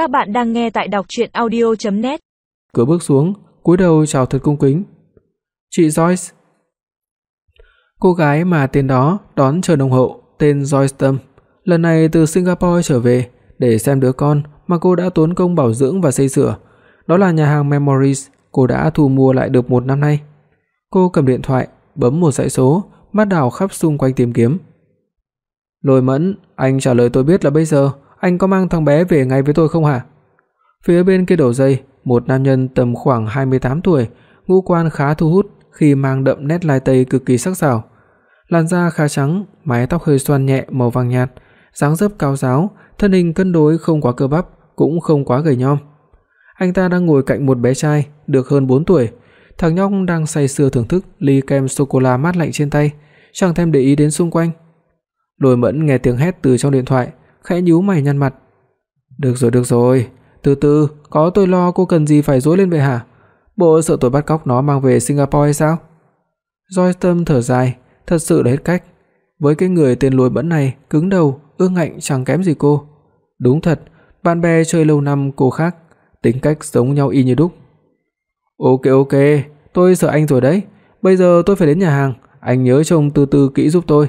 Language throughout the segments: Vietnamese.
Các bạn đang nghe tại đọc audio net Cửa bước xuống, cúi đầu chào thật cung kính. "Chị Joyce." Cô gái mà tên đó đón chờ đồng hậu, tên Joyce Tâm, lần này từ Singapore trở về để xem đứa con mà cô đã tốn công bảo dưỡng và xây sửa. Đó là nhà hàng Memories cô đã thu mua lại được một năm nay. Cô cầm điện thoại, bấm một dãy số, mắt đảo khắp xung quanh tìm kiếm. Lôi Mẫn, anh trả lời tôi biết là bây giờ anh có mang thằng bé về ngay với tôi không hả? Phía bên kia đầu dây, một nam nhân tầm khoảng 28 tuổi, ngũ quan khá thu hút khi mang đậm nét lai tây cực kỳ sắc sảo. Làn da khá trắng, mái tóc hơi xoăn nhẹ màu vàng nhạt, dáng dấp cao ráo, thân hình cân đối không quá cơ bắp, cũng không quá gầy nhom. Anh ta đang ngồi cạnh một bé trai được hơn 4 tuổi, thằng nhóc đang say sưa thưởng thức ly kem sô cô la mát lạnh trên tay, chẳng thèm để ý đến xung quanh. Lôi Mẫn nghe tiếng hét từ trong điện thoại, khẽ nhíu mày nhăn mặt. "Được rồi, được rồi, từ từ, có tôi lo cô cần gì phải dối lên vậy hả? Bộ sợ tôi bắt cóc nó mang về Singapore hay sao?" Joy Tâm thở dài, thật sự là hết cách. Với cái người tên Lôi bẩn này, cứng đầu, ương ngạnh chẳng kém gì cô. Đúng thật, bạn bè chơi lâu năm cô khác, tính cách giống nhau y như đúc. "Ok ok, tôi sợ anh rồi đấy. Bây giờ tôi phải đến nhà hàng, anh nhớ trông từ từ kỹ giúp tôi.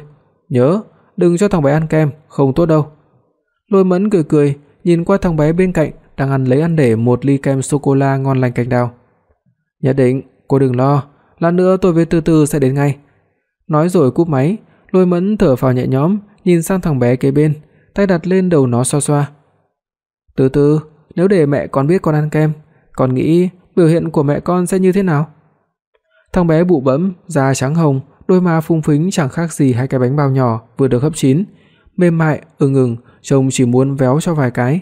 Nhớ, đừng cho thằng bé ăn kem, không tốt đâu." Lôi Mẫn cười cười, nhìn qua thằng bé bên cạnh đang ăn lấy ăn để một ly kem sô cô la ngon lành cành đào. "Nhất định, cô đừng lo, lát nữa tôi về Từ Từ sẽ đến ngay." Nói rồi cúp máy, Lôi Mẫn thở phào nhẹ nhõm, nhìn sang thằng bé kế bên, tay đặt lên đầu nó xoa xoa. "Từ từ, nếu để mẹ con biết con ăn kem, con nghĩ biểu hiện của mẹ con sẽ như thế nào?" Thằng bé bụ bẫm, da trắng hồng, đôi má phúng phính chẳng khác gì hai cái bánh bao nhỏ vừa được hấp chín, mềm mại, ửng ửng, trông chỉ muốn véo cho vài cái.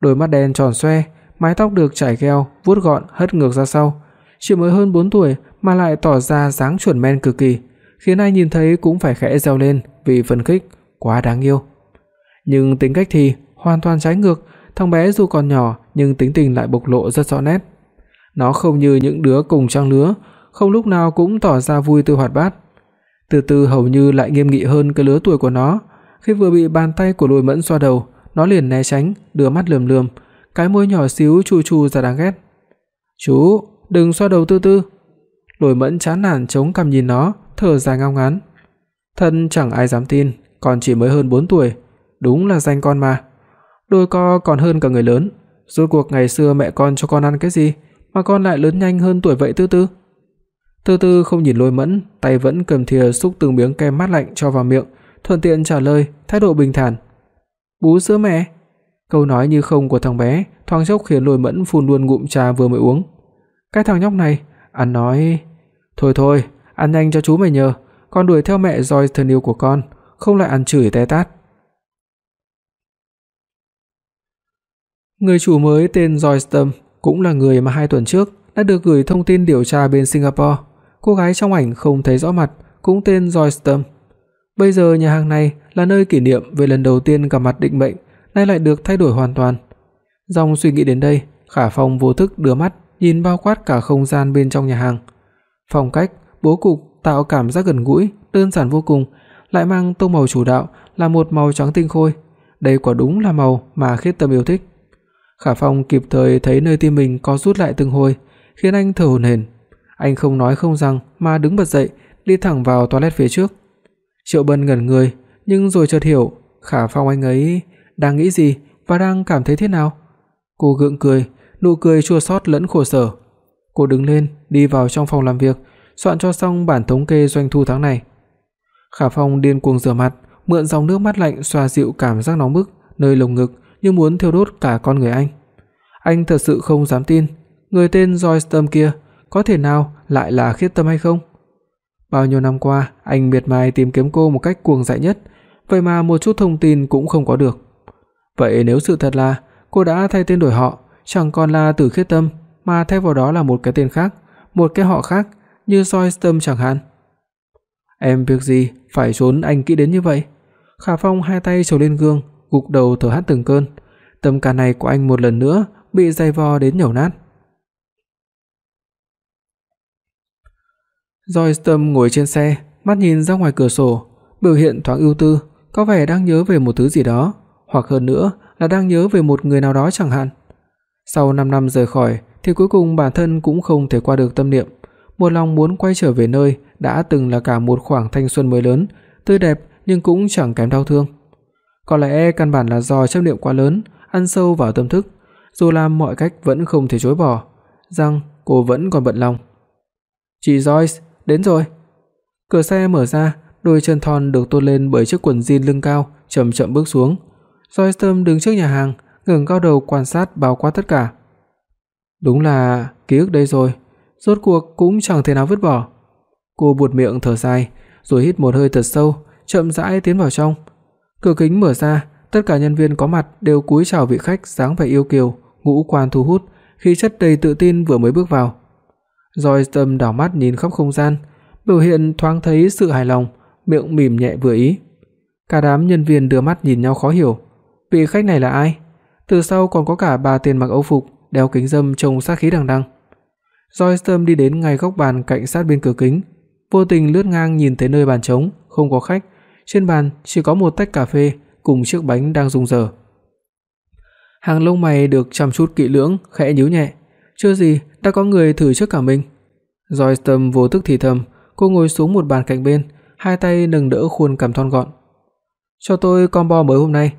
Đôi mắt đen tròn xoe, mái tóc được chải gel, vuốt gọn hất ngược ra sau, chỉ mới hơn 4 tuổi mà lại tỏ ra dáng chuẩn men cực kỳ, khiến ai nhìn thấy cũng phải khẽ reo lên vì phấn khích, quá đáng yêu. Nhưng tính cách thì hoàn toàn trái ngược, thằng bé dù còn nhỏ nhưng tính tình lại bộc lộ rất rõ nét. Nó không như những đứa cùng trang lứa, không lúc nào cũng tỏ ra vui tươi hoạt bát. Từ từ hầu như lại nghiêm nghị hơn cái lứa tuổi của nó, khi vừa bị bàn tay của Lôi Mẫn xoa đầu, nó liền né tránh, đưa mắt lườm lườm, cái môi nhỏ xíu chu chu ra đáng ghét. "Chú, đừng xoa đầu Tư Tư." Lôi Mẫn chán nản chống cằm nhìn nó, thở dài ngao ngán. Thân chẳng ai dám tin, còn chỉ mới hơn 4 tuổi, đúng là danh con mà. Đôi co còn hơn cả người lớn, rốt cuộc ngày xưa mẹ con cho con ăn cái gì mà con lại lớn nhanh hơn tuổi vậy Tư Tư? Tư Tư không nhìn Lôi Mẫn, tay vẫn cầm thìa xúc từng miếng kem mát lạnh cho vào miệng, thuận tiện trả lời, thái độ bình thản. "Bú sữa mẹ." Câu nói như không của thằng bé, thoáng chốc khiến Lôi Mẫn phun luôn ngụm trà vừa mới uống. Cái thằng nhóc này, ăn nói, "Thôi thôi, ăn nhanh cho chú mày nhờ, con đuổi theo mẹ rồi thân yêu của con, không lại ăn chửi té tát." Người chủ mới tên Joystem cũng là người mà 2 tuần trước đã được gửi thông tin điều tra bên Singapore. Cô gái trong ảnh không thấy rõ mặt, cũng tên Joystem Bây giờ nhà hàng này là nơi kỷ niệm về lần đầu tiên gặp mặt định mệnh, nay lại được thay đổi hoàn toàn. Dòng suy nghĩ đến đây, Khả Phong vô thức đưa mắt nhìn bao quát cả không gian bên trong nhà hàng. Phong cách, bố cục tạo cảm giác gần gũi, đơn giản vô cùng, lại mang tông màu chủ đạo là một màu trắng tinh khôi. Đây quả đúng là màu mà Khiết Tâm yêu thích. Khả Phong kịp thời thấy nơi tim mình có rút lại từng hồi, khiến anh thở hổn hển. Anh không nói không rằng mà đứng bật dậy, đi thẳng vào toilet phía trước. Triệu Bân ngẩn người, nhưng rồi chợt hiểu, Khả Phong anh ấy đang nghĩ gì và đang cảm thấy thế nào. Cô gượng cười, nụ cười chua xót lẫn khổ sở. Cô đứng lên, đi vào trong phòng làm việc, soạn cho xong bản thống kê doanh thu tháng này. Khả Phong điên cuồng rửa mặt, mượn dòng nước mát lạnh xoa dịu cảm giác nóng bức nơi lồng ngực như muốn thiêu đốt cả con người anh. Anh thật sự không dám tin, người tên Joyce Tâm kia có thể nào lại là Khiết Tâm hay không? Bao nhiêu năm qua, anh miệt mài tìm kiếm cô một cách cuồng dại nhất, vậy mà một chút thông tin cũng không có được. Vậy nếu sự thật là cô đã thay tên đổi họ, chẳng còn là Tử Khiết Tâm mà thay vào đó là một cái tên khác, một cái họ khác, như Joyce Tâm chẳng hạn. Em việc gì phải trốn anh kỹ đến như vậy? Khả Phong hai tay chầu lên gương, gục đầu thở hắt từng cơn. Tâm can này của anh một lần nữa bị dày vò đến nhổ nát. Joyce Tâm ngồi trên xe, mắt nhìn ra ngoài cửa sổ, biểu hiện thoáng ưu tư, có vẻ đang nhớ về một thứ gì đó, hoặc hơn nữa là đang nhớ về một người nào đó chẳng hạn. Sau 5 năm rời khỏi thì cuối cùng bản thân cũng không thể qua được tâm niệm, một lòng muốn quay trở về nơi đã từng là cả một khoảng thanh xuân mới lớn, tươi đẹp nhưng cũng chẳng kém đau thương. Có lẽ căn bản là do chấp niệm quá lớn, ăn sâu vào tâm thức, dù làm mọi cách vẫn không thể chối bỏ, rằng cô vẫn còn bận lòng. "Chị Joyce, đến rồi." Cửa xe mở ra, đôi chân thon được tôn lên bởi chiếc quần jean lưng cao chậm chậm bước xuống. Joystorm đứng trước nhà hàng, ngẩng cao đầu quan sát bao quát tất cả. Đúng là ký ức đây rồi, rốt cuộc cũng chẳng thể nào vứt bỏ. Cô buột miệng thở dài, rồi hít một hơi thật sâu, chậm rãi tiến vào trong. Cửa kính mở ra, tất cả nhân viên có mặt đều cúi chào vị khách dáng vẻ yêu kiều, ngũ quan thu hút, khí chất đầy tự tin vừa mới bước vào. Joyce Tâm đảo mắt nhìn khắp không gian, biểu hiện thoáng thấy sự hài lòng, miệng mỉm nhẹ vừa ý. Cả đám nhân viên đưa mắt nhìn nhau khó hiểu, vị khách này là ai? Từ sau còn có cả bà tiền mặc âu phục, đeo kính râm trông sát khí đằng đằng. Joyce đi đến ngay góc bàn cạnh sát bên cửa kính, vô tình lướt ngang nhìn thấy nơi bàn trống, không có khách, trên bàn chỉ có một tách cà phê cùng chiếc bánh đang rung dở. Hàng lông mày được chăm chút kỹ lưỡng, khẽ nhíu nhẹ, chưa gì đã có người thử trước cả mình. Joyce vô thức thì thầm, cô ngồi xuống một bàn cạnh bên, hai tay nâng đỡ khuôn cằm thon gọn. "Cho tôi combo mới hôm nay."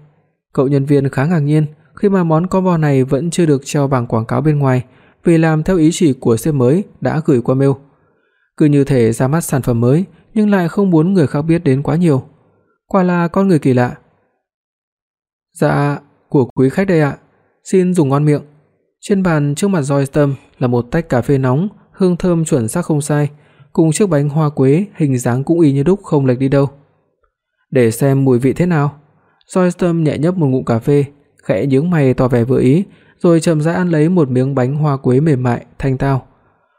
Cậu nhân viên khá ngạc nhiên khi mà món combo này vẫn chưa được treo bảng quảng cáo bên ngoài, vì làm theo ý chỉ của sếp mới đã gửi qua mail. Cứ như thể ra mắt sản phẩm mới nhưng lại không muốn người khác biết đến quá nhiều. Quả là con người kỳ lạ. Dạ, của quý khách đây ạ, xin dùng ngon miệng. Trên bàn trước mặt Joy Tâm là một tách cà phê nóng, hương thơm chuẩn xác không sai, cùng chiếc bánh hoa quế hình dáng cũng y như đúc không lệch đi đâu. Để xem mùi vị thế nào. Joy Tâm nhẹ nhấp một ngụm cà phê, khẽ nhướng mày tỏ vẻ vừa ý, rồi chậm rãi ăn lấy một miếng bánh hoa quế mềm mại thanh tao.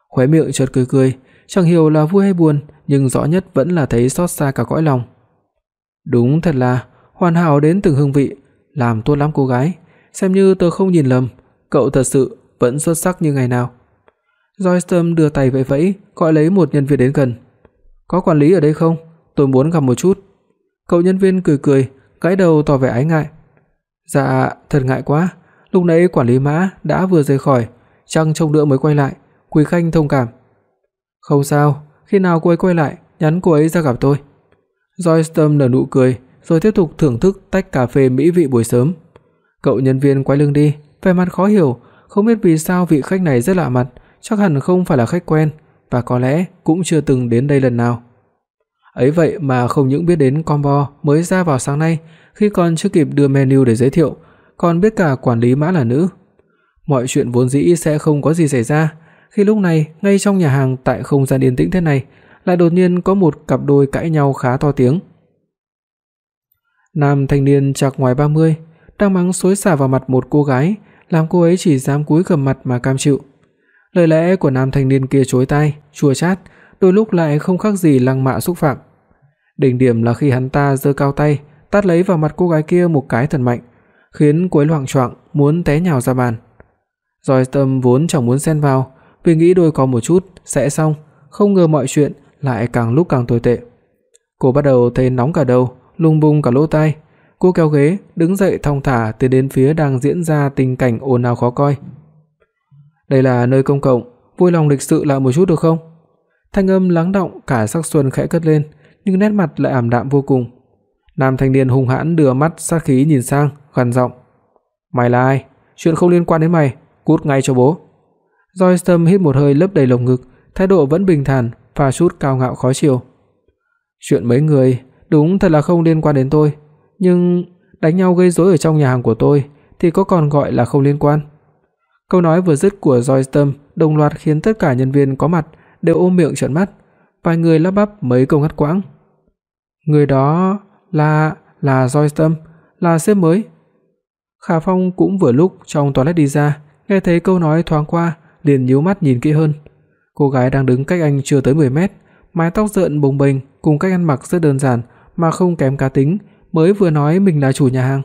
Khóe miệng chợt cười cười, chẳng hiểu là vui hay buồn, nhưng rõ nhất vẫn là thấy xót xa cả cõi lòng. Đúng thật là hoàn hảo đến từng hương vị, làm tốt lắm cô gái, xem như tôi không nhìn lầm, cậu thật sự vẫn xuất sắc như ngày nào. Joystorm đưa tay vẫy vẫy, gọi lấy một nhân viên đến gần. "Có quản lý ở đây không? Tôi muốn gặp một chút." Cậu nhân viên cười cười, gãi đầu tỏ vẻ ái ngại. "Dạ, thật ngại quá, lúc nãy quản lý Mã đã vừa rời khỏi, chăng trông nữa mới quay lại, Quý Khanh thông cảm." "Không sao, khi nào cô ấy quay lại, nhắn cô ấy ra gặp tôi." Joystorm nở nụ cười, rồi tiếp tục thưởng thức tách cà phê mỹ vị buổi sớm. Cậu nhân viên quay lưng đi, vẻ mặt khó hiểu, không biết vì sao vị khách này rất lạ mặt, chắc hẳn không phải là khách quen và có lẽ cũng chưa từng đến đây lần nào. Ấy vậy mà không những biết đến combo mới ra vào sáng nay, khi còn chưa kịp đưa menu để giới thiệu, còn biết cả quản lý mã là nữ. Mọi chuyện vốn dĩ sẽ không có gì xảy ra, khi lúc này ngay trong nhà hàng tại không gian yên tĩnh thế này, lại đột nhiên có một cặp đôi cãi nhau khá to tiếng. Nam thanh niên chạc ngoài 30, đang mắng xối xả vào mặt một cô gái, làm cô ấy chỉ dám cúi gằm mặt mà cam chịu. Lời lẽ của nam thanh niên kia chối tai, chua chát, đôi lúc lại không khác gì lăng mạ xúc phạm. Đỉnh điểm là khi hắn ta giơ cao tay, tát lấy vào mặt cô gái kia một cái thật mạnh, khiến cô ấy loạng choạng muốn té nhào ra bàn. Rồi Tâm vốn chẳng muốn xen vào, vì nghĩ đôi có một chút sẽ xong, không ngờ mọi chuyện lại càng lúc càng tồi tệ. Cô bắt đầu thấy nóng cả đầu, lung bung cả lỗ tai. Cô kéo ghế, đứng dậy thong thả tiến đến phía đang diễn ra tình cảnh ồn ào khó coi. Đây là nơi công cộng, vui lòng lịch sự lại một chút được không? Thanh âm lắng đọng cả sắc xuân khẽ cất lên, nhưng nét mặt lại ảm đạm vô cùng. Nam thanh niên hung hãn đưa mắt sát khí nhìn sang, gằn giọng: "Mày là ai? Chuyện không liên quan đến mày, cút ngay cho bố." Joystem hít một hơi lấp đầy lồng ngực, thái độ vẫn bình thản, pha chút cao ngạo khó chịu. "Chuyện mấy người đúng thật là không liên quan đến tôi, nhưng đánh nhau gây rối ở trong nhà hàng của tôi thì có còn gọi là không liên quan?" Câu nói vừa dứt của Joystem đồng loạt khiến tất cả nhân viên có mặt đều ôm miệng trợn mắt, vài người lắp bắp mấy câu ngắt quãng. Người đó là là Joystem, là sếp mới. Khả Phong cũng vừa lúc trong toilet đi ra, nghe thấy câu nói thoáng qua, liền nhíu mắt nhìn kỹ hơn. Cô gái đang đứng cách anh chưa tới 10 mét, mái tóc rợn bồng bềnh cùng cách ăn mặc rất đơn giản mà không kém cá tính, mới vừa nói mình là chủ nhà hàng.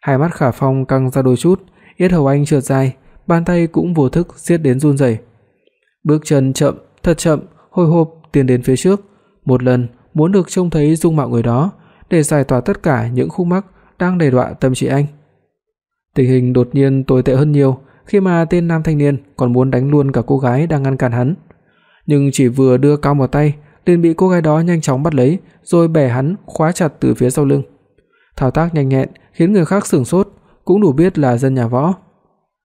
Hai mắt Khả Phong căng ra đôi chút, yết hầu anh trượt dài, bàn tay cũng vô thức siết đến run rẩy. Bước chân chậm, thật chậm, hồi hộp tiến đến phía trước, một lần muốn được trông thấy dung mạo người đó để giải tỏa tất cả những khúc mắc đang đè đọa tâm trí anh. Tình hình đột nhiên tồi tệ hơn nhiều khi mà tên nam thanh niên còn muốn đánh luôn cả cô gái đang ngăn cản hắn. Nhưng chỉ vừa đưa cao một tay, liền bị cô gái đó nhanh chóng bắt lấy, rồi bẻ hắn khóa chặt từ phía sau lưng. Thao tác nhanh nhẹn khiến người khác sửng sốt, cũng đủ biết là dân nhà võ.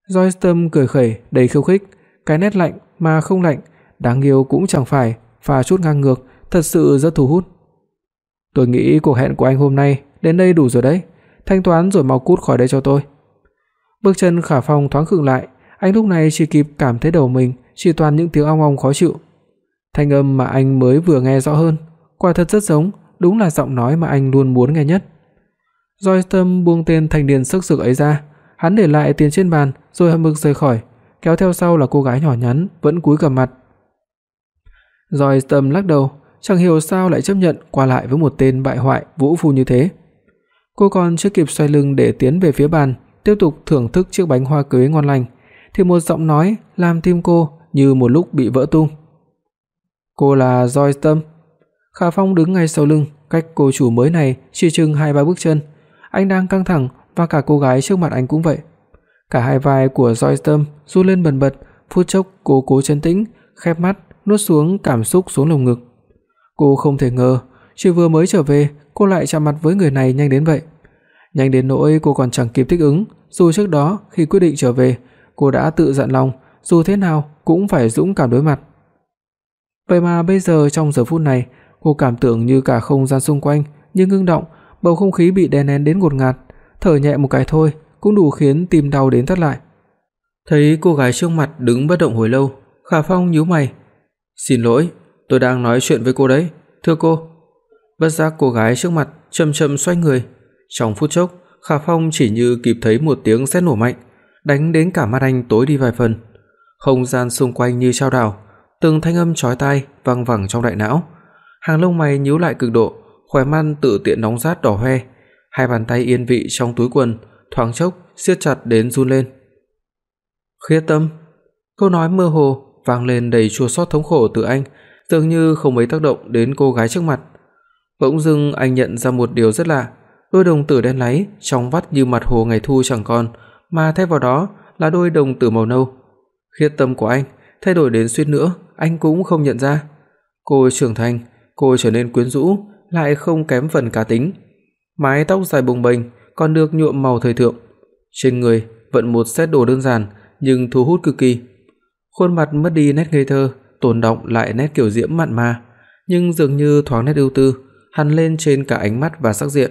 Joystem cười khẩy đầy khiêu khích, cái nét lạnh mà không lạnh, đáng yêu cũng chẳng phải, pha chút ngang ngược, thật sự rất thu hút. Tôi nghĩ cuộc hẹn của anh hôm nay đến đây đủ rồi đấy, thanh toán rồi mau cút khỏi đây cho tôi. Bước chân Khả Phong thoáng khựng lại, anh lúc này chỉ kịp cảm thấy đầu mình chỉ toàn những tiếng ong ong khó chịu. Thanh âm mà anh mới vừa nghe rõ hơn, quả thật rất giống, đúng là giọng nói mà anh luôn muốn nghe nhất. Joyce buông tên thanh niên sức sực ấy ra, hắn để lại tiền trên bàn rồi hậm hực rời khỏi, kéo theo sau là cô gái nhỏ nhắn vẫn cúi gằm mặt. Joyce lắc đầu, chẳng hiểu sao lại chấp nhận qua lại với một tên bại hoại vũ phu như thế. Cô còn chưa kịp xoay lưng để tiến về phía bàn, tiếp tục thưởng thức chiếc bánh hoa cưới ngon lành, thì một giọng nói làm tim cô như một lúc bị vỡ tung. "Cô là Joy Tâm?" Khả Phong đứng ngay sau lưng, cách cô chủ mới này chỉ chừng hai ba bước chân. Anh đang căng thẳng và cả cô gái trước mặt anh cũng vậy. Cả hai vai của Joystem Tâm run lên bần bật, phút chốc cô cố trấn tĩnh, khép mắt, nuốt xuống cảm xúc xuống lồng ngực. Cô không thể ngờ, chỉ vừa mới trở về, cô lại chạm mặt với người này nhanh đến vậy. Nhanh đến nỗi cô còn chẳng kịp thích ứng, dù trước đó khi quyết định trở về, cô đã tự dặn lòng, dù thế nào cũng phải dũng cảm đối mặt. Vậy mà bây giờ trong giờ phút này, cô cảm tưởng như cả không gian xung quanh như ngưng động, bầu không khí bị đè nén đến ngột ngạt, thở nhẹ một cái thôi cũng đủ khiến tim đau đến thắt lại. Thấy cô gái trước mặt đứng bất động hồi lâu, Khả Phong nhíu mày. "Xin lỗi, tôi đang nói chuyện với cô đấy, thưa cô." Bất giác cô gái trước mặt chậm chậm xoay người, trong phút chốc, Khả Phong chỉ như kịp thấy một tiếng sét nổ mạnh, đánh đến cả mắt anh tối đi vài phần. Không gian xung quanh như chao đảo, từng thanh âm chói tai vang vẳng trong đại não. Hàng lông mày nhíu lại cực độ, khóe mắt tự tiện nóng rát đỏ hoe, hai bàn tay yên vị trong túi quần thoáng chốc siết chặt đến run lên. "Khiết Tâm." Câu nói mơ hồ vang lên đầy chua xót thống khổ từ anh, dường như không mấy tác động đến cô gái trước mặt. Bỗng dưng anh nhận ra một điều rất lạ, đôi đồng tử đen láy trong vắt như mặt hồ ngày thu chẳng còn, mà thay vào đó là đôi đồng tử màu nâu. Khiết tâm của anh thay đổi đến suýt nữa anh cũng không nhận ra. Cô trưởng thành, cô trở nên quyến rũ, lại không kém phần cá tính. Mái tóc dài bồng bềnh còn được nhuộm màu thời thượng. Trên người vẫn một set đồ đơn giản nhưng thu hút cực kỳ. Khuôn mặt mất đi nét ngây thơ, tồn đọng lại nét kiểu diễm mặn mà, nhưng dường như thoáng nét ưu tư, hằn lên trên cả ánh mắt và sắc diện.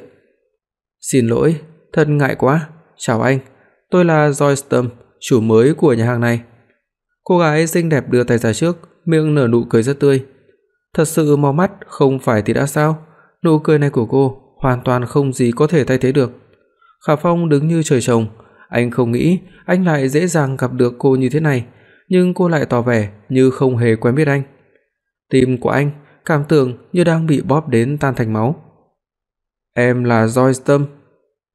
"Xin lỗi, thật ngại quá. Chào anh, tôi là Joy chủ mới của nhà hàng này." Cô gái xinh đẹp đưa tay ra trước, miệng nở nụ cười rất tươi. Thật sự mau mắt không phải thì đã sao? Nụ cười này của cô hoàn toàn không gì có thể thay thế được. Khả Phong đứng như trời trồng, anh không nghĩ anh lại dễ dàng gặp được cô như thế này, nhưng cô lại tỏ vẻ như không hề quen biết anh. Tim của anh cảm tưởng như đang bị bóp đến tan thành máu. "Em là Joyce Tâm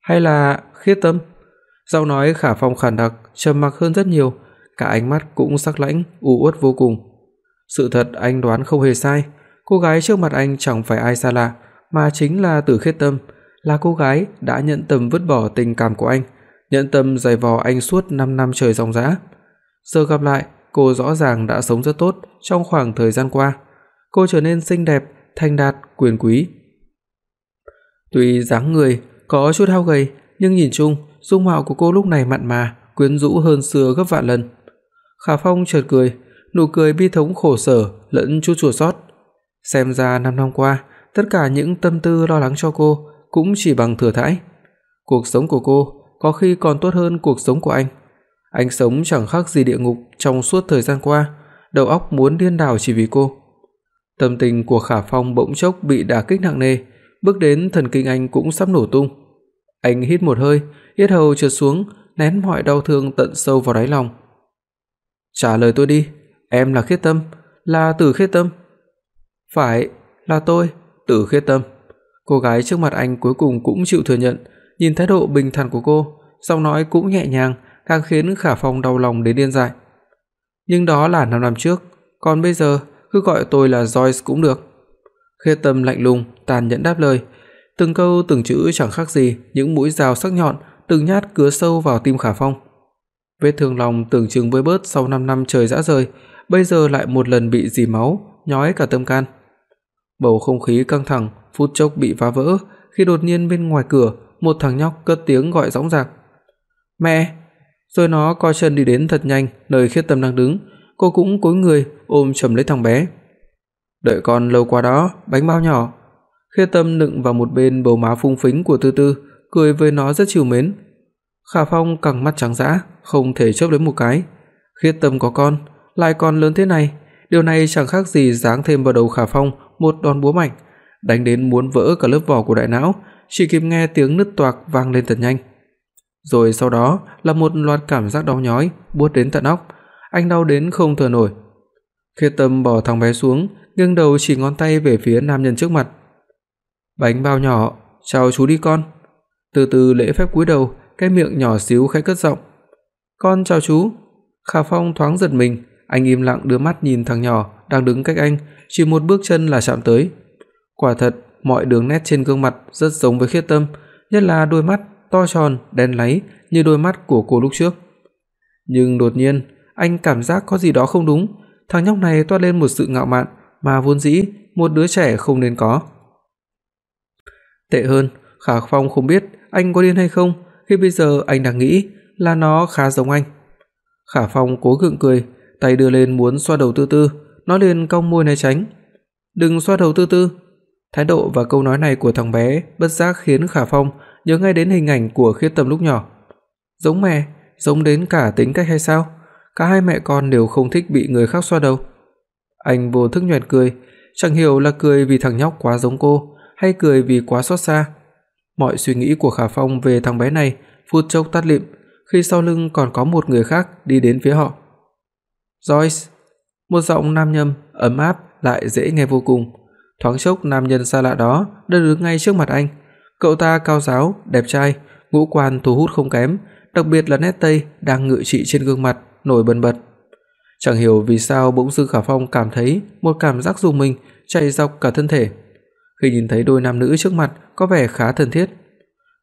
hay là Khiết Tâm?" Giọng nói Khả Phong khàn đặc, trầm mặc hơn rất nhiều, cả ánh mắt cũng sắc lãnh, u uất vô cùng. Sự thật anh đoán không hề sai, cô gái trước mặt anh chẳng phải ai xa lạ, mà chính là Tử Khiết Tâm, là cô gái đã nhận tâm vứt bỏ tình cảm của anh, nhận tâm giày vò anh suốt 5 năm trời ròng rã. Giờ gặp lại, cô rõ ràng đã sống rất tốt trong khoảng thời gian qua. Cô trở nên xinh đẹp, thanh đạt, quyền quý. Tuy dáng người có chút hao gầy, nhưng nhìn chung, dung mạo của cô lúc này mặn mà, quyến rũ hơn xưa gấp vạn lần. Khả Phong chợt cười, nụ cười bi thống khổ sở lẫn chút chua xót. Xem ra 5 năm qua, tất cả những tâm tư lo lắng cho cô cũng chỉ bằng thừa thãi. Cuộc sống của cô có khi còn tốt hơn cuộc sống của anh. Anh sống chẳng khác gì địa ngục trong suốt thời gian qua, đầu óc muốn điên đảo chỉ vì cô. Tâm tình của Khả Phong bỗng chốc bị đả kích nặng nề, bước đến thần kinh anh cũng sắp nổ tung. Anh hít một hơi, yết hầu trượt xuống, nén mọi đau thương tận sâu vào đáy lòng. "Trả lời tôi đi, em là Khiết Tâm, là Tử Khiết Tâm?" "Phải, là tôi, Tử Khiết Tâm." Cô gái trước mặt anh cuối cùng cũng chịu thừa nhận, nhìn thái độ bình thản của cô, giọng nói cũng nhẹ nhàng, càng khiến Khả Phong đau lòng đến điên dại. Nhưng đó là 5 năm trước, còn bây giờ cứ gọi tôi là Joyce cũng được." Khiết Tâm lạnh lùng, tàn nhẫn đáp lời, từng câu từng chữ chẳng khác gì những mũi dao sắc nhọn từng nhát cứa sâu vào tim Khả Phong. Vết thương lòng tưởng chừng vơi bớt sau 5 năm trời dã rời, bây giờ lại một lần bị dì máu, nhói cả tâm can. Bầu không khí căng thẳng phút chốc bị phá vỡ khi đột nhiên bên ngoài cửa, một thằng nhóc cất tiếng gọi dõng dạc. "Mẹ!" Rồi nó co chân đi đến thật nhanh nơi Khiết Tâm đang đứng, cô cũng cúi người ôm chầm lấy thằng bé. "Đợi con lâu quá đó, bánh bao nhỏ." Khiết Tâm nựng vào một bên bầu má phung phính của Tư Tư, cười với nó rất trìu mến. Khả Phong căng mắt trắng dã, không thể chớp lấy một cái. Khiết Tâm có con, lại còn lớn thế này, điều này chẳng khác gì giáng thêm vào đầu Khả Phong một đòn búa mạnh, đánh đến muốn vỡ cả lớp vỏ của đại não, chỉ kịp nghe tiếng nứt toạc vang lên thật nhanh. Rồi sau đó là một loạt cảm giác đau nhói buốt đến tận óc, anh đau đến không thở nổi. Khiết Tâm bỏ thằng bé xuống, nghiêng đầu chỉ ngón tay về phía nam nhân trước mặt. "Bánh bao nhỏ, chào chú đi con." Từ từ lễ phép cúi đầu, cái miệng nhỏ xíu khẽ cất giọng. "Con chào chú." Khả Phong thoáng giật mình, anh im lặng đưa mắt nhìn thằng nhỏ đang đứng cách anh, chỉ một bước chân là chạm tới. Quả thật, mọi đường nét trên gương mặt rất giống với Khiết Tâm, nhất là đôi mắt to tròn, đen láy như đôi mắt của cô lúc trước. Nhưng đột nhiên, anh cảm giác có gì đó không đúng, thằng nhóc này toát lên một sự ngạo mạn mà vốn dĩ một đứa trẻ không nên có. Tệ hơn, Khả Phong không biết anh có điên hay không, khi bây giờ anh đang nghĩ là nó khá giống anh. Khả Phong cố gượng cười, tay đưa lên muốn xoa đầu Tư Tư, nó liền cong môi né tránh. "Đừng xoa đầu Tư Tư." Thái độ và câu nói này của thằng bé bất giác khiến Khả Phong nhớ ngay đến hình ảnh của Khiết Tâm lúc nhỏ. Giống mẹ, giống đến cả tính cách hay sao? Cả hai mẹ con đều không thích bị người khác xoa đầu. Anh vô thức nhoẻn cười, chẳng hiểu là cười vì thằng nhóc quá giống cô hay cười vì quá xót xa. Mọi suy nghĩ của Khả Phong về thằng bé này phút chốc tắt lịm khi sau lưng còn có một người khác đi đến phía họ. "Joyce." Một giọng nam nhâm ấm áp lại dễ nghe vô cùng. Thoáng chốc nam nhân xa lạ đó đã đứng ngay trước mặt anh. Cậu ta cao ráo, đẹp trai, ngũ quan thu hút không kém, đặc biệt là nét tây đang ngự trị trên gương mặt nổi bần bật. Chẳng hiểu vì sao bỗng dưng Khả Phong cảm thấy một cảm giác rùng mình chạy dọc cả thân thể. Khi nhìn thấy đôi nam nữ trước mặt có vẻ khá thân thiết.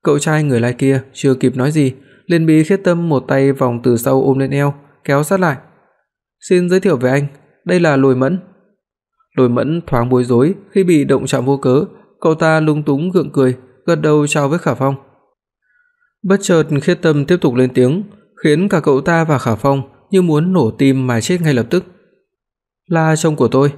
Cậu trai người lai kia chưa kịp nói gì, liền bị Khiết Tâm một tay vòng từ sau ôm lên eo, kéo sát lại. "Xin giới thiệu với anh, đây là Lôi Mẫn." Lôi Mẫn thoáng bối rối khi bị động chạm vô cớ, cậu ta lung túng gượng cười, gật đầu chào với Khả Phong. Bất chợt Khiết Tâm tiếp tục lên tiếng, khiến cả cậu ta và Khả Phong như muốn nổ tim mà chết ngay lập tức. "Là chồng của tôi."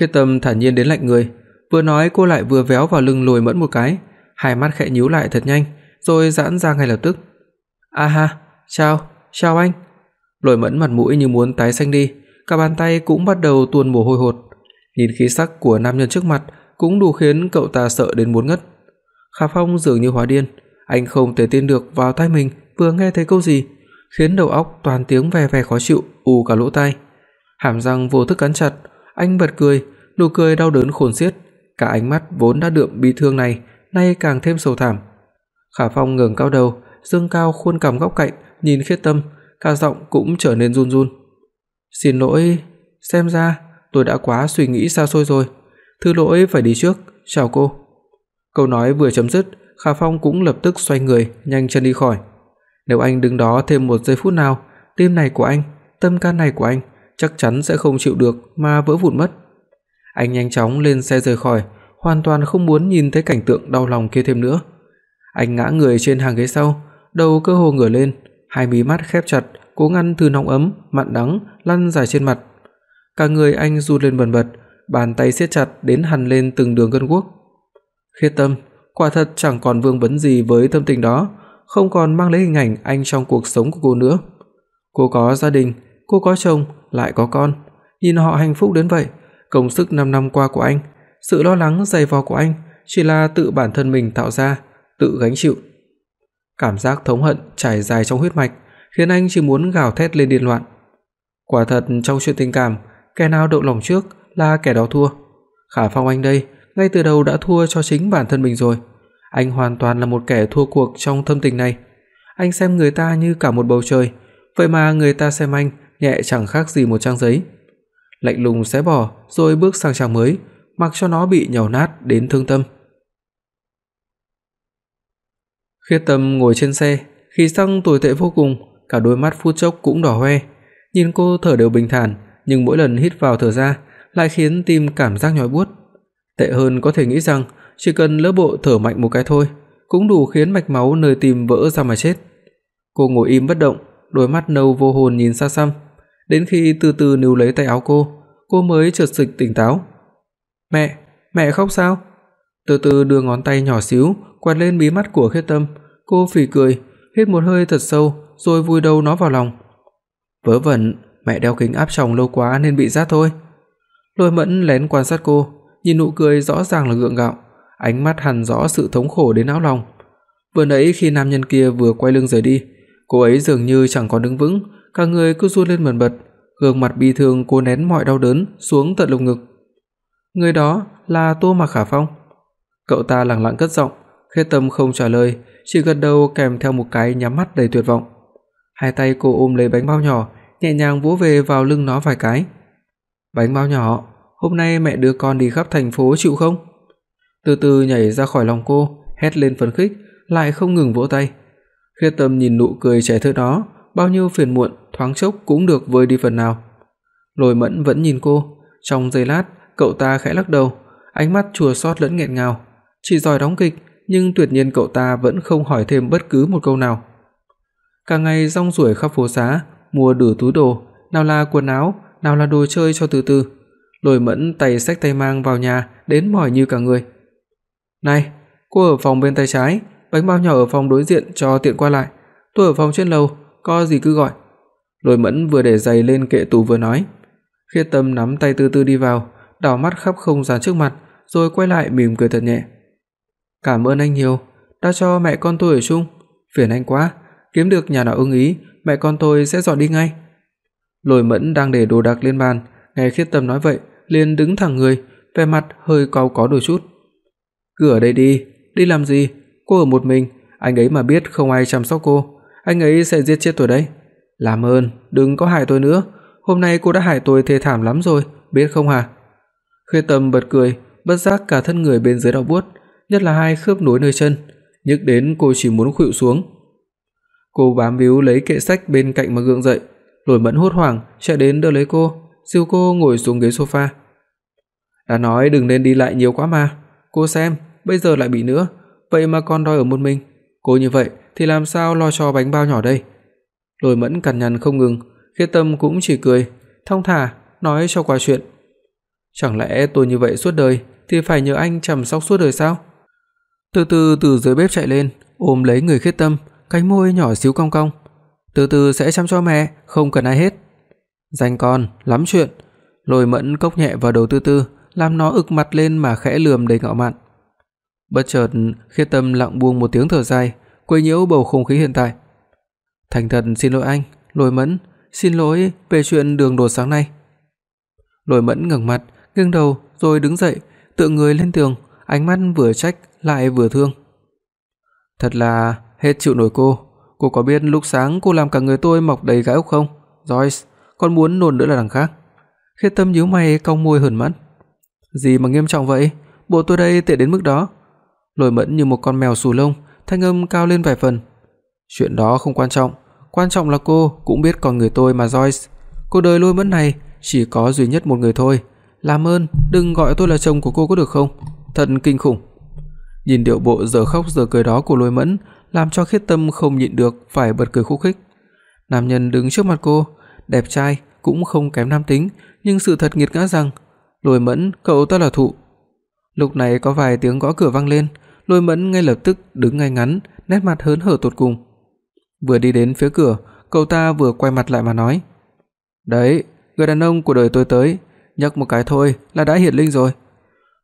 Khiết Tâm thản nhiên đến lạnh người, vừa nói cô lại vừa véo vào lưng Lôi Mẫn một cái, hai mắt khẽ nhíu lại thật nhanh, rồi giãn ra ngay lập tức. "A ha, chào, chào anh." Lôi Mẫn mặt mũi như muốn tái xanh đi, cả bàn tay cũng bắt đầu tuôn mồ hôi hột. Nhìn khí sắc của nam nhân trước mặt cũng đủ khiến cậu ta sợ đến muốn ngất. Khả Phong dường như hóa điên, anh không thể tin được vào tai mình vừa nghe thấy câu gì, khiến đầu óc toàn tiếng ve ve khó chịu ù cả lỗ tai. Hàm răng vô thức cắn chặt, anh bật cười, nụ cười đau đớn khôn xiết, cả ánh mắt vốn đã đượm bi thương này nay càng thêm sầu thảm. Khả Phong ngẩng cao đầu, dương cao khuôn cằm góc cạnh, nhìn Khiết Tâm, cả giọng cũng trở nên run run. "Xin lỗi, xem ra tôi đã quá suy nghĩ xa xôi rồi. Thứ lỗi phải đi trước, chào cô." Câu nói vừa chấm dứt, Khả Phong cũng lập tức xoay người, nhanh chân đi khỏi. Nếu anh đứng đó thêm một giây phút nào, tim này của anh, tâm can này của anh chắc chắn sẽ không chịu được mà vỡ vụn mất. Anh nhanh chóng lên xe rời khỏi, hoàn toàn không muốn nhìn thấy cảnh tượng đau lòng kia thêm nữa. Anh ngã người trên hàng ghế sau, đầu cơ hồ ngửa lên, hai mí mắt khép chặt, cố ngăn thứ nóng ấm, mặn đắng lăn dài trên mặt. Cả người anh run lên bần bật, bàn tay siết chặt đến hằn lên từng đường gân guốc. Khiết Tâm, quả thật chẳng còn vương vấn gì với tâm tình đó, không còn mang lấy hình ảnh anh trong cuộc sống của cô nữa. Cô có gia đình, cô có chồng, lại có con, nhìn họ hạnh phúc đến vậy, công sức 5 năm qua của anh, sự lo lắng dày vò của anh chỉ là tự bản thân mình tạo ra, tự gánh chịu. Cảm giác thống hận trải dài trong huyết mạch, khiến anh chỉ muốn gào thét lên điên loạn. Quả thật trong chuyện tình cảm, kẻ nào động lòng trước là kẻ đó thua. Khả Phong anh đây, ngay từ đầu đã thua cho chính bản thân mình rồi. Anh hoàn toàn là một kẻ thua cuộc trong thâm tình này. Anh xem người ta như cả một bầu trời, vậy mà người ta xem anh nhẹ chẳng khác gì một trang giấy. Lạnh lùng xé bỏ rồi bước sang trang mới, mặc cho nó bị nhàu nát đến thương tâm. Khiết Tâm ngồi trên xe, khí sắc tồi tệ vô cùng, cả đôi mắt phút chốc cũng đỏ hoe. Nhìn cô thở đều bình thản, nhưng mỗi lần hít vào thở ra lại khiến tim cảm giác nhói buốt. Tệ hơn có thể nghĩ rằng chỉ cần lỡ bộ thở mạnh một cái thôi, cũng đủ khiến mạch máu nơi tim vỡ ra mà chết. Cô ngồi im bất động, đôi mắt nâu vô hồn nhìn xa xăm, đến khi từ từ níu lấy tay áo cô, cô mới chợt sực tỉnh táo. "Mẹ, mẹ khóc sao?" Từ từ đưa ngón tay nhỏ xíu quạt lên mí mắt của Khiết Tâm, cô phì cười, hít một hơi thật sâu rồi vùi đầu nó vào lòng. "Vớ vẩn, mẹ đeo kính áp tròng lâu quá nên bị rát thôi." Lôi Mẫn lén quan sát cô, nhìn nụ cười rõ ràng là gượng gạo, ánh mắt hằn rõ sự thống khổ đến não lòng. Vừa nãy khi nam nhân kia vừa quay lưng rời đi, cô ấy dường như chẳng còn đứng vững, cả người cứ run lên bần bật, gương mặt bi thương cô nén mọi đau đớn xuống tận lồng ngực. Người đó là Tô Mạc Khả Phong. Cậu ta lặng lặng cất giọng, Khê Tâm không trả lời, chỉ gật đầu kèm theo một cái nhắm mắt đầy tuyệt vọng. Hai tay cô ôm lấy bánh bao nhỏ, nhẹ nhàng vỗ về vào lưng nó vài cái. "Bánh bao nhỏ, hôm nay mẹ đưa con đi khắp thành phố chịu không?" Từ từ nhảy ra khỏi lòng cô, hét lên phấn khích, lại không ngừng vỗ tay. Khê Tâm nhìn nụ cười trẻ thơ đó, bao nhiêu phiền muộn thoáng chốc cũng được vơi đi phần nào. Lôi Mẫn vẫn nhìn cô, trong giây lát, cậu ta khẽ lắc đầu, ánh mắt chua xót lẫn nghẹn ngào, chỉ giỏi đóng kịch, nhưng tuyệt nhiên cậu ta vẫn không hỏi thêm bất cứ một câu nào. Cả ngày rong ruổi khắp phố xá, mua đủ túi đồ, nào là quần áo, nào là đồ chơi cho Từ Từ. Lôi Mẫn tay xách tay mang vào nhà, đến mỏi như cả người. "Này, cô ở phòng bên tay trái, bánh bao nhỏ ở phòng đối diện cho tiện qua lại. Tôi ở phòng trên lầu, có gì cứ gọi." Lôi Mẫn vừa để giày lên kệ tủ vừa nói. Khiết Tâm nắm tay Từ Từ đi vào, đảo mắt khắp không gian trước mặt, rồi quay lại mỉm cười thật nhẹ. "Cảm ơn anh nhiều, đã cho mẹ con tôi ở chung, phiền anh quá, kiếm được nhà nào ưng ý, mẹ con tôi sẽ dọn đi ngay." Lôi Mẫn đang để đồ đạc lên bàn, nghe Khiết Tâm nói vậy, liền đứng thẳng người, vẻ mặt hơi cau có đôi chút. "Cứ ở đây đi, đi làm gì? Cô ở một mình, anh ấy mà biết không ai chăm sóc cô, anh ấy sẽ giết chết tôi đấy. Làm ơn, đừng có hại tôi nữa, hôm nay cô đã hại tôi thê thảm lắm rồi, biết không hả?" Khê Tâm bật cười, bất giác cả thân người bên dưới đau buốt, nhất là hai khớp nối nơi chân, nhức đến cô chỉ muốn khuỵu xuống. Cô bám víu lấy kệ sách bên cạnh mà gượng dậy, Lôi Mẫn hốt hoảng chạy đến đỡ lấy cô, dìu cô ngồi xuống ghế sofa. Đã nói đừng nên đi lại nhiều quá mà, cô xem, bây giờ lại bị nữa, vậy mà còn đòi ở một mình, cô như vậy thì làm sao lo cho bánh bao nhỏ đây. Lôi Mẫn cằn nhằn không ngừng, Khiết Tâm cũng chỉ cười, thong thả nói cho qua chuyện. Chẳng lẽ tôi như vậy suốt đời thì phải nhờ anh chăm sóc suốt đời sao? Từ từ từ dưới bếp chạy lên, ôm lấy người Khiết Tâm, cánh môi nhỏ xíu cong cong. Từ từ sẽ chăm cho mẹ, không cần ai hết. Danh con, lắm chuyện. Lôi Mẫn cốc nhẹ vào đầu Tư Tư, làm nó ực mặt lên mà khẽ lườm đầy ngạo mạn. Bất chợt, Khiết Tâm lặng buông một tiếng thở dài, quấy nhiễu bầu không khí hiện tại. Thành thật xin lỗi anh, Lôi Mẫn, xin lỗi về chuyện đường đột sáng nay. Lôi Mẫn ngẩng mặt, nghiêng đầu rồi đứng dậy, tựa người lên tường, ánh mắt vừa trách lại vừa thương. Thật là hết chịu nổi cô, cô có biết lúc sáng cô làm cả người tôi mọc đầy gai ốc không? Joyce, con muốn nôn nữa là đằng khác. Khiết Tâm nhíu mày cong môi hờn mẫn. Gì mà nghiêm trọng vậy? Bộ tôi đây tệ đến mức đó? Lôi Mẫn như một con mèo sù lông, thanh âm cao lên vài phần. Chuyện đó không quan trọng, quan trọng là cô cũng biết con người tôi mà Joyce. Cô đời Lôi Mẫn này chỉ có duy nhất một người thôi, làm ơn đừng gọi tôi là chồng của cô có được không? Thật kinh khủng. Nhìn điệu bộ giờ khóc giờ cười đó của Lôi Mẫn, làm cho Khiết Tâm không nhịn được phải bật cười khúc khích. Nam nhân đứng trước mặt cô, đẹp trai cũng không kém nam tính, nhưng sự thật nghiệt ngã rằng, Lôi Mẫn, cậu ta là thụ. Lúc này có vài tiếng gõ cửa vang lên, Lôi Mẫn ngay lập tức đứng ngay ngắn, nét mặt hớn hở tột cùng. Vừa đi đến phía cửa, cậu ta vừa quay mặt lại mà nói: "Đấy, người đàn ông của đời tôi tới, nhấc một cái thôi là đã hiện linh rồi."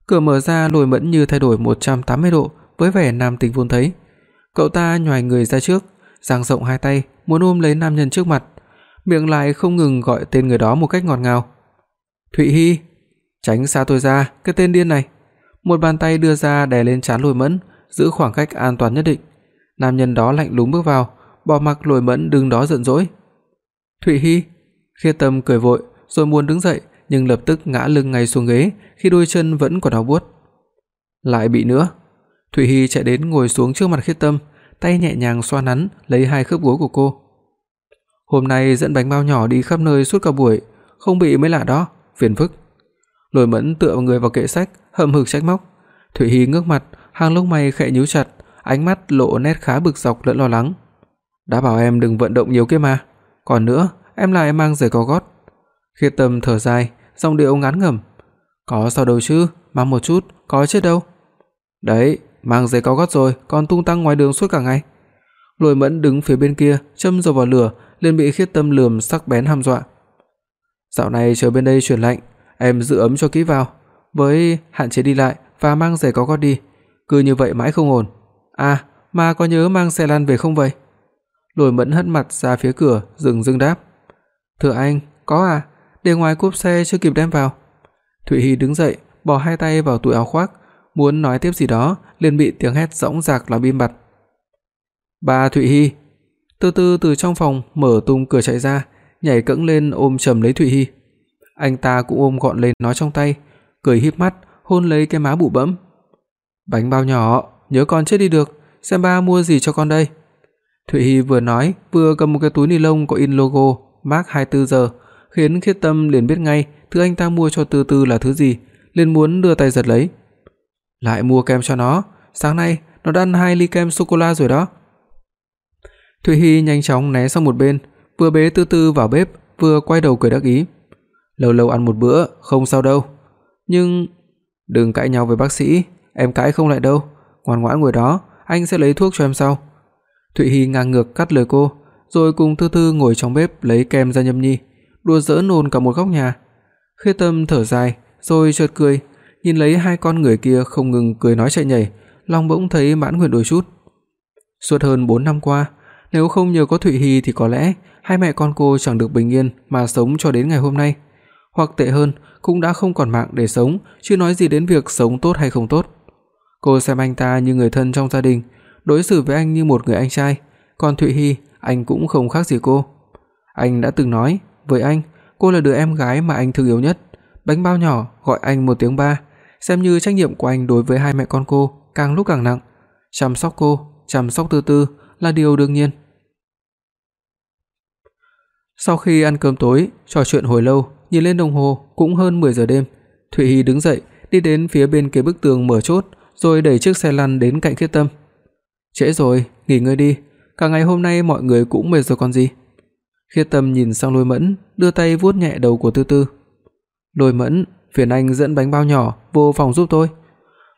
Cửa mở ra, Lôi Mẫn như thay đổi 180 độ với vẻ nam tính vốn thấy. Cậu ta nhòi người ra trước, dang rộng hai tay, muốn ôm lấy nam nhân trước mặt, miệng lại không ngừng gọi tên người đó một cách ngọt ngào. "Thụy Hi, tránh xa tôi ra, cái tên điên này." Một bàn tay đưa ra đè lên trán Lôi Mẫn, giữ khoảng cách an toàn nhất định. Nam nhân đó lạnh lùng bước vào, bỏ mặc Lôi Mẫn đứng đó giận dỗi. "Thụy Hi." Khê Tâm cười vội, rồi muốn đứng dậy, nhưng lập tức ngã lưng ngay xuống ghế khi đôi chân vẫn còn đau buốt. Lại bị nữa. Thủy Hi chạy đến ngồi xuống trước mặt Khiết Tâm, tay nhẹ nhàng xoa nắn lấy hai khớp gối của cô. Hôm nay dẫn bánh bao nhỏ đi khắp nơi suốt cả buổi, không bị mới lạ đó, phiền phức. Lôi Mẫn tựa người vào kệ sách, hậm hực trách móc. Thủy Hi ngước mặt, hàng lông mày khẽ nhíu chặt, ánh mắt lộ nét khá bực dọc lẫn lo lắng. Đã bảo em đừng vận động nhiều kia mà, còn nữa, em lại mang giày cao gót. Khiết Tâm thở dài, giọng điệu ngán ngẩm. Có sao đâu chứ, mang một chút, có chết đâu. Đấy, mang giày cao gót rồi, còn tung tăng ngoài đường suốt cả ngày. Lôi Mẫn đứng phía bên kia, châm dầu vào lửa, liền bị Khiết Tâm lườm sắc bén hăm dọa. Dạo này trời bên đây chuyển lạnh, em giữ ấm cho kỹ vào, với hạn chế đi lại và mang giày cao gót đi, cứ như vậy mãi không ổn. À, mà có nhớ mang xe lăn về không vậy? Lôi Mẫn hất mặt ra phía cửa, dừng dưng đáp. "Thưa anh, có à, để ngoài cốp xe chưa kịp đem vào." Thụy Hi đứng dậy, bỏ hai tay vào túi áo khoác, muốn nói tiếp gì đó, liền bị tiếng hét rõng rạc làm im bặt. "Bà Thụy Hi." Từ từ từ trong phòng mở tung cửa chạy ra, nhảy cẫng lên ôm chầm lấy Thụy Hi. Anh ta cũng ôm gọn lên nó trong tay, cười híp mắt hôn lấy cái má bụ bẫm. "Bánh bao nhỏ, nhớ con chết đi được, xem ba mua gì cho con đây." Thụy Hi vừa nói, vừa cầm một cái túi ni lông có in logo Mark 24 giờ, khiến Khiết Tâm liền biết ngay thứ anh ta mua cho tư tư là thứ gì, liền muốn đưa tay giật lấy. Lại mua kem cho nó, sáng nay nó đã ăn 2 ly kem sô cô la rồi đó. Thụy Hi nhanh chóng né sang một bên, vừa bế tư tư vào bếp, vừa quay đầu cười đắc ý. Lâu lâu ăn một bữa, không sao đâu. Nhưng đừng cãi nhau với bác sĩ, em cãi không lại đâu. Ngoan ngoãn ngồi đó, anh sẽ lấy thuốc cho em sau. Thụy Hi ngang ngược cắt lời cô, rồi cùng tư tư ngồi trong bếp lấy kem ra nhâm nhi, đùa giỡn nôn cả một góc nhà. Khê Tâm thở dài, rồi chợt cười, nhìn lấy hai con người kia không ngừng cười nói chạy nhảy, lòng bỗng thấy mãn nguyện đôi chút. Suốt hơn 4 năm qua, nếu không nhờ có Thụy Hi thì có lẽ hai mẹ con cô chẳng được bình yên mà sống cho đến ngày hôm nay, hoặc tệ hơn, cũng đã không còn mạng để sống, chưa nói gì đến việc sống tốt hay không tốt. Cô xem anh ta như người thân trong gia đình, đối xử với anh như một người anh trai, còn Thụy Hi, anh cũng không khác gì cô. Anh đã từng nói, với anh, cô là đứa em gái mà anh thương yêu nhất, bánh bao nhỏ gọi anh một tiếng ba, xem như trách nhiệm của anh đối với hai mẹ con cô càng lúc càng nặng. Chăm sóc cô, chăm sóc từ từ là điều đương nhiên. Sau khi ăn cơm tối, trò chuyện hồi lâu, nhìn lên đồng hồ cũng hơn 10 giờ đêm, Thụy Hi đứng dậy, đi đến phía bên kia bức tường mở chốt, rồi đẩy chiếc xe lăn đến cạnh Khiết Tâm. "Trễ rồi, nghỉ ngơi đi, cả ngày hôm nay mọi người cũng mệt rồi còn gì." Khiết Tâm nhìn sang Lôi Mẫn, đưa tay vuốt nhẹ đầu của Tư Tư. "Lôi Mẫn, phiền anh dẫn bánh bao nhỏ vô phòng giúp tôi."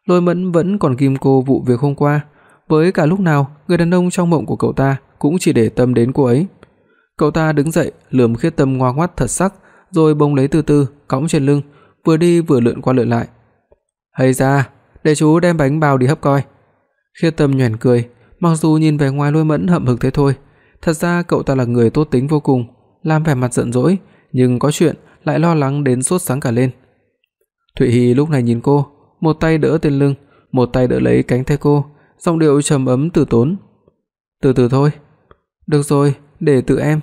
Lôi Mẫn vẫn còn kim cô vụ việc hôm qua, với cả lúc nào người đàn ông trong mộng của cậu ta cũng chỉ để tâm đến cô ấy. Cậu ta đứng dậy, lườm Khiết Tâm ngoa ngoắt thật sắc, rồi bồng lấy Tư Tư cõng trên lưng, vừa đi vừa lượn qua lượn lại. "Hay ra, để chú đem bánh bao đi hấp coi." Khiết Tâm nhoẻn cười, mặc dù nhìn vẻ ngoài Lôi Mẫn hậm hực thế thôi, thật ra cậu ta là người tốt tính vô cùng, làm vẻ mặt giận dỗi, nhưng có chuyện lại lo lắng đến sốt sáng cả lên. Thụy Hi lúc này nhìn cô, một tay đỡ tên lưng, một tay đỡ lấy cánh tay cô, giọng điệu trầm ấm từ tốn. "Từ từ thôi." "Được rồi, để tự em."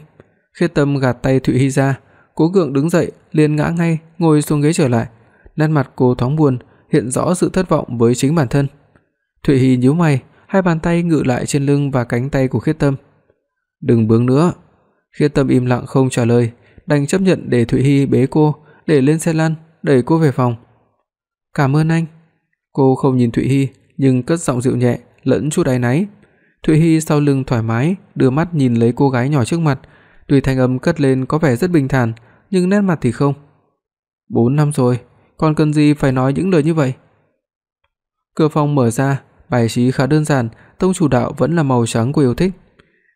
Khiết Tâm gạt tay Thụy Hi ra, Cố Gượng đứng dậy, liền ngã ngay, ngồi xuống ghế trở lại. Nét mặt cô thoáng buồn, hiện rõ sự thất vọng với chính bản thân. Thụy Hi nhíu mày, hai bàn tay ngự lại trên lưng và cánh tay của Khiết Tâm. "Đừng bướng nữa." Khiết Tâm im lặng không trả lời, đành chấp nhận để Thụy Hi bế cô, để lên xe lăn, đẩy cô về phòng. "Cảm ơn anh." Cô không nhìn Thụy Hi, nhưng cất giọng dịu nhẹ, lẫn chút áy náy. Thụy Hi sau lưng thoải mái, đưa mắt nhìn lấy cô gái nhỏ trước mặt, tuy thanh âm cất lên có vẻ rất bình thản, nhưng nét mặt thì không. "4 năm rồi, còn cần gì phải nói những lời như vậy?" Cửa phòng mở ra, bài trí khá đơn giản, tông chủ đạo vẫn là màu trắng cô yêu thích.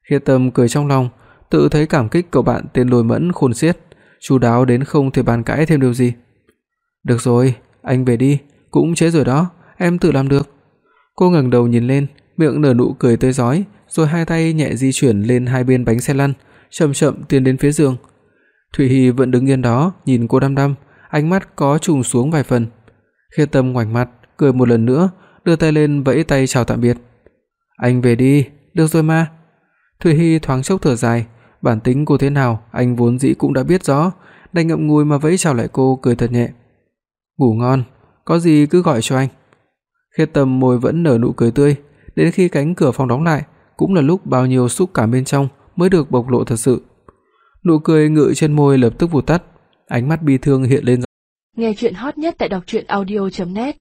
Khiết Tâm cười trong lòng, tự thấy cảm kích cậu bạn tên Lôi Mẫn khôn xiết, chu đáo đến không thể bàn cãi thêm điều gì. "Được rồi, anh về đi, cũng trễ rồi đó, em tự làm được." Cô ngẩng đầu nhìn lên, miệng nở nụ cười tươi rói, rồi hai tay nhẹ di chuyển lên hai bên bánh xe lăn, chậm chậm tiến đến phía giường. Thủy Hi vẫn đứng yên đó, nhìn cô đăm đăm, ánh mắt có trùng xuống vài phần. Khiết Tâm ngoảnh mặt, cười một lần nữa, đưa tay lên vẫy tay chào tạm biệt. "Anh về đi, được rồi mà." Thủy Hi thoáng chốc thở dài, bản tính cô thế nào anh vốn dĩ cũng đã biết rõ, đành ngậm ngùi mà vẫy chào lại cô cười thật nhẹ. "Ngủ ngon, có gì cứ gọi cho anh." Khiết Tâm môi vẫn nở nụ cười tươi, đến khi cánh cửa phòng đóng lại, cũng là lúc bao nhiêu xúc cảm bên trong mới được bộc lộ thật sự. Nụ cười ngự trên môi lập tức vụt tắt, ánh mắt bi thương hiện lên. Nghe truyện hot nhất tại doctruyenaudio.net